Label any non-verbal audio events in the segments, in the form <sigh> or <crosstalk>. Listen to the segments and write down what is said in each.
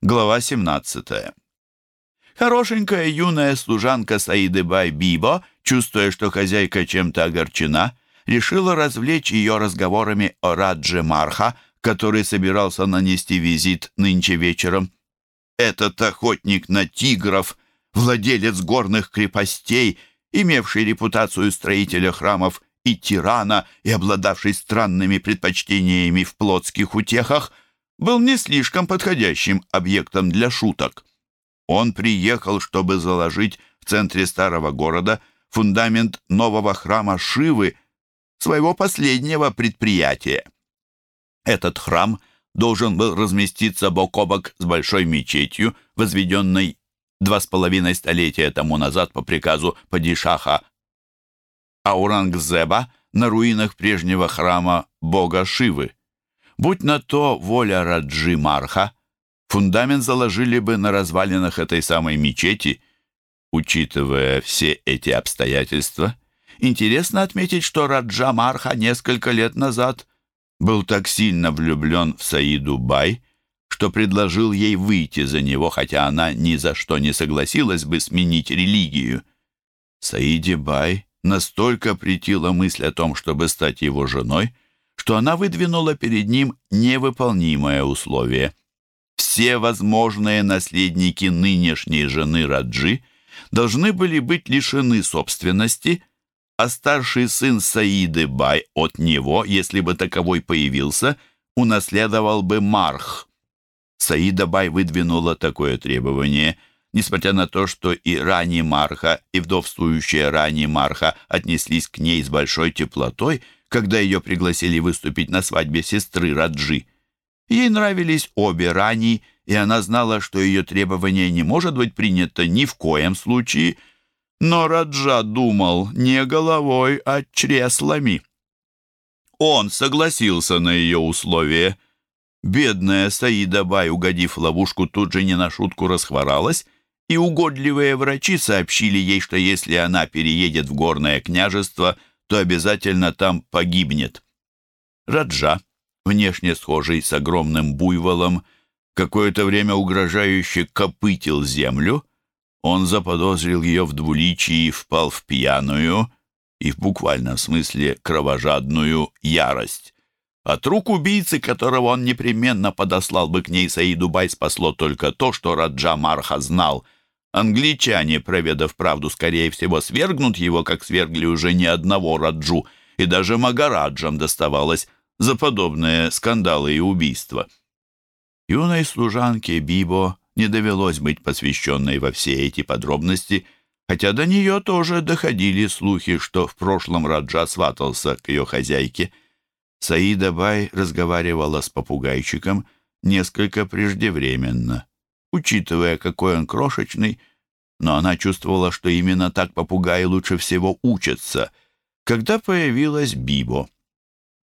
Глава 17. Хорошенькая юная служанка Саиды Бай Бибо, чувствуя, что хозяйка чем-то огорчена, решила развлечь ее разговорами о Радже Марха, который собирался нанести визит нынче вечером. Этот охотник на тигров, владелец горных крепостей, имевший репутацию строителя храмов и тирана и обладавший странными предпочтениями в плотских утехах, был не слишком подходящим объектом для шуток. Он приехал, чтобы заложить в центре старого города фундамент нового храма Шивы, своего последнего предприятия. Этот храм должен был разместиться бок о бок с большой мечетью, возведенной два с половиной столетия тому назад по приказу падишаха Аурангзеба на руинах прежнего храма бога Шивы. Будь на то воля Раджи Марха, фундамент заложили бы на развалинах этой самой мечети. Учитывая все эти обстоятельства, интересно отметить, что Раджа Марха несколько лет назад был так сильно влюблен в Саиду Бай, что предложил ей выйти за него, хотя она ни за что не согласилась бы сменить религию. Саиде Бай настолько претила мысль о том, чтобы стать его женой, что она выдвинула перед ним невыполнимое условие. Все возможные наследники нынешней жены Раджи должны были быть лишены собственности, а старший сын Саиды Бай от него, если бы таковой появился, унаследовал бы Марх. Саида Бай выдвинула такое требование – несмотря на то, что и Рани Марха, и вдовствующая Рани Марха отнеслись к ней с большой теплотой, когда ее пригласили выступить на свадьбе сестры Раджи. Ей нравились обе Рани, и она знала, что ее требование не может быть принято ни в коем случае, но Раджа думал не головой, а чреслами. Он согласился на ее условия. Бедная Саида Бай, угодив ловушку, тут же не на шутку расхворалась, и угодливые врачи сообщили ей, что если она переедет в горное княжество, то обязательно там погибнет. Раджа, внешне схожий с огромным буйволом, какое-то время угрожающе копытил землю. Он заподозрил ее в двуличии и впал в пьяную и в буквальном смысле кровожадную ярость. От рук убийцы, которого он непременно подослал бы к ней Саиду Бай, спасло только то, что Раджа Марха знал — Англичане, проведав правду, скорее всего, свергнут его, как свергли уже не одного Раджу, и даже Магараджам доставалось за подобные скандалы и убийства. Юной служанке Бибо не довелось быть посвященной во все эти подробности, хотя до нее тоже доходили слухи, что в прошлом Раджа сватался к ее хозяйке. Саида Бай разговаривала с попугайчиком несколько преждевременно учитывая, какой он крошечный, но она чувствовала, что именно так попугаи лучше всего учатся, когда появилась Бибо.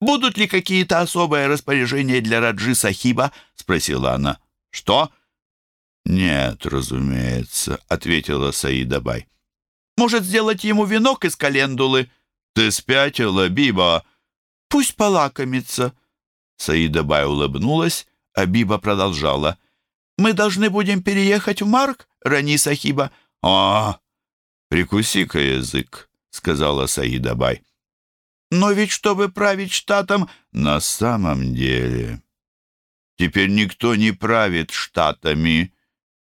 «Будут ли какие-то особые распоряжения для Раджи Сахиба?» — спросила она. «Что?» «Нет, разумеется», — ответила Саида Бай. «Может, сделать ему венок из календулы?» «Ты спятила, Биба?» «Пусть полакомится». Саида Бай улыбнулась, а Биба продолжала. Мы должны будем переехать в Марк, Рани Сахиба?» «А, прикуси-ка язык», — сказала Саида Бай. «Но ведь чтобы править штатом...» «На самом деле...» «Теперь никто не правит штатами,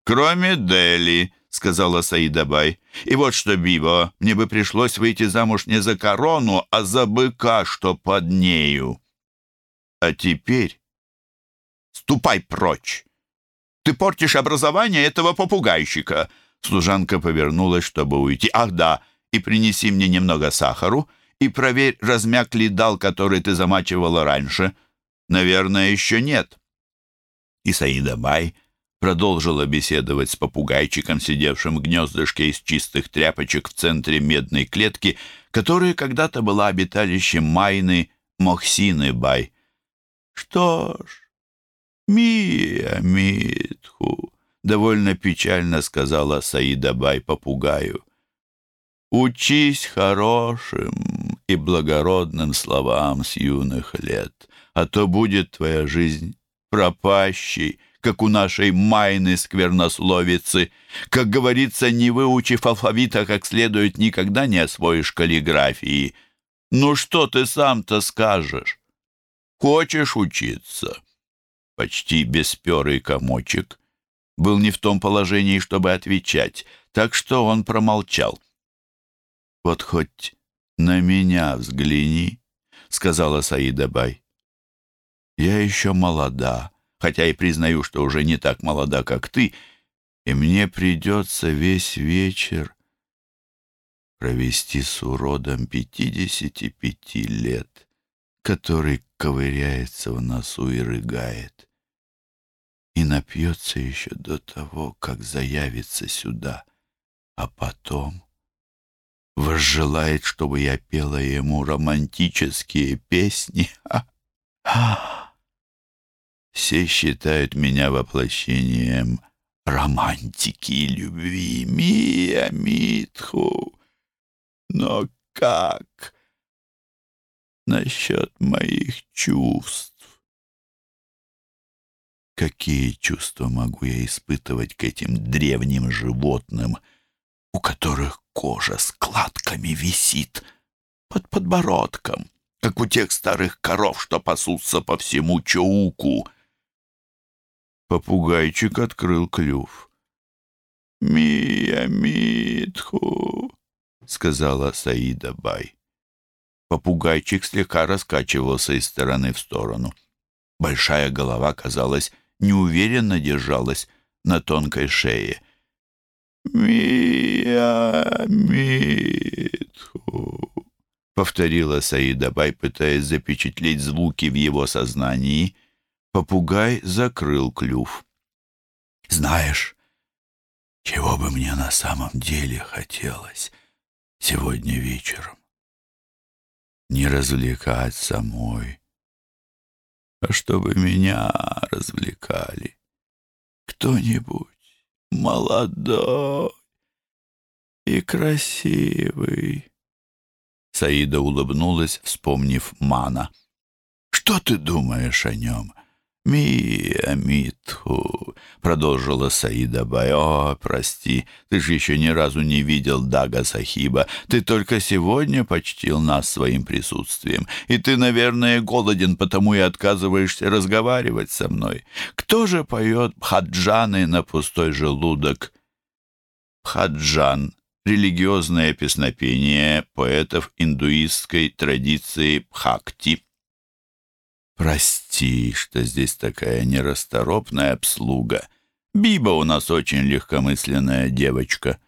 кроме Дели», — сказала Саида Бай. «И вот что, Бибо, мне бы пришлось выйти замуж не за корону, а за быка, что под нею. А теперь ступай прочь. Ты портишь образование этого попугайщика!» Служанка повернулась, чтобы уйти. «Ах да, и принеси мне немного сахару, и проверь, размяк ли дал, который ты замачивала раньше. Наверное, еще нет». И Саида Бай продолжила беседовать с попугайчиком, сидевшим в гнездышке из чистых тряпочек в центре медной клетки, которая когда-то была обиталищем Майны Мохсины Бай. «Что ж, «Мия, Митху!» — довольно печально сказала Саида Бай попугаю. «Учись хорошим и благородным словам с юных лет, а то будет твоя жизнь пропащей, как у нашей Майны сквернословицы. Как говорится, не выучив алфавита как следует, никогда не освоишь каллиграфии. Ну что ты сам-то скажешь? Хочешь учиться?» Почти бесперый комочек был не в том положении, чтобы отвечать, так что он промолчал. «Вот хоть на меня взгляни», — сказала Саида Бай. «Я еще молода, хотя и признаю, что уже не так молода, как ты, и мне придется весь вечер провести с уродом пятидесяти пяти лет, который ковыряется в носу и рыгает, и напьется еще до того, как заявится сюда, а потом возжелает, чтобы я пела ему романтические песни. <laughs> Все считают меня воплощением романтики и любви. Мия Митху. Но как насчет моих чувств? Какие чувства могу я испытывать к этим древним животным, у которых кожа складками висит под подбородком, как у тех старых коров, что пасутся по всему Чоуку? Попугайчик открыл клюв. «Мия Митху», — сказала Саида Бай. Попугайчик слегка раскачивался из стороны в сторону. Большая голова, казалось, неуверенно держалась на тонкой шее. «Мия Митху», — повторила Саида Бай, пытаясь запечатлеть звуки в его сознании. Попугай закрыл клюв. «Знаешь, чего бы мне на самом деле хотелось сегодня вечером? Не развлекать самой, а чтобы меня развлекали. Кто-нибудь молодой и красивый». Саида улыбнулась, вспомнив Мана. «Что ты думаешь о нем?» «Мия Митху», — продолжила Саида Бай. «О, прости, ты же еще ни разу не видел Дага Сахиба. Ты только сегодня почтил нас своим присутствием. И ты, наверное, голоден, потому и отказываешься разговаривать со мной. Кто же поет бхаджаны на пустой желудок?» Бхаджан — религиозное песнопение поэтов индуистской традиции Бхакти — «Прости, что здесь такая нерасторопная обслуга. Биба у нас очень легкомысленная девочка».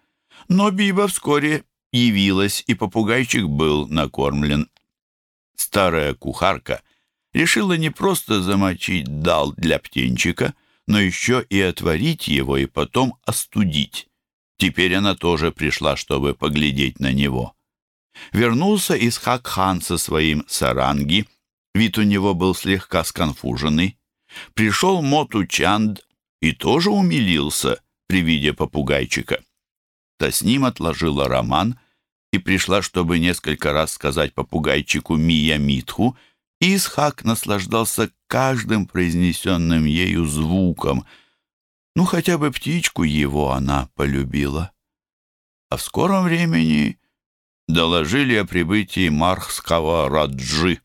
Но Биба вскоре явилась, и попугайчик был накормлен. Старая кухарка решила не просто замочить дал для птенчика, но еще и отварить его и потом остудить. Теперь она тоже пришла, чтобы поглядеть на него. Вернулся Исхак хан со своим саранги — Вид у него был слегка сконфуженный. Пришел Моту Чанд и тоже умилился при виде попугайчика. Та с ним отложила роман и пришла, чтобы несколько раз сказать попугайчику Мия Митху, и Исхак наслаждался каждым произнесенным ею звуком. Ну, хотя бы птичку его она полюбила. А в скором времени доложили о прибытии мархского Раджи.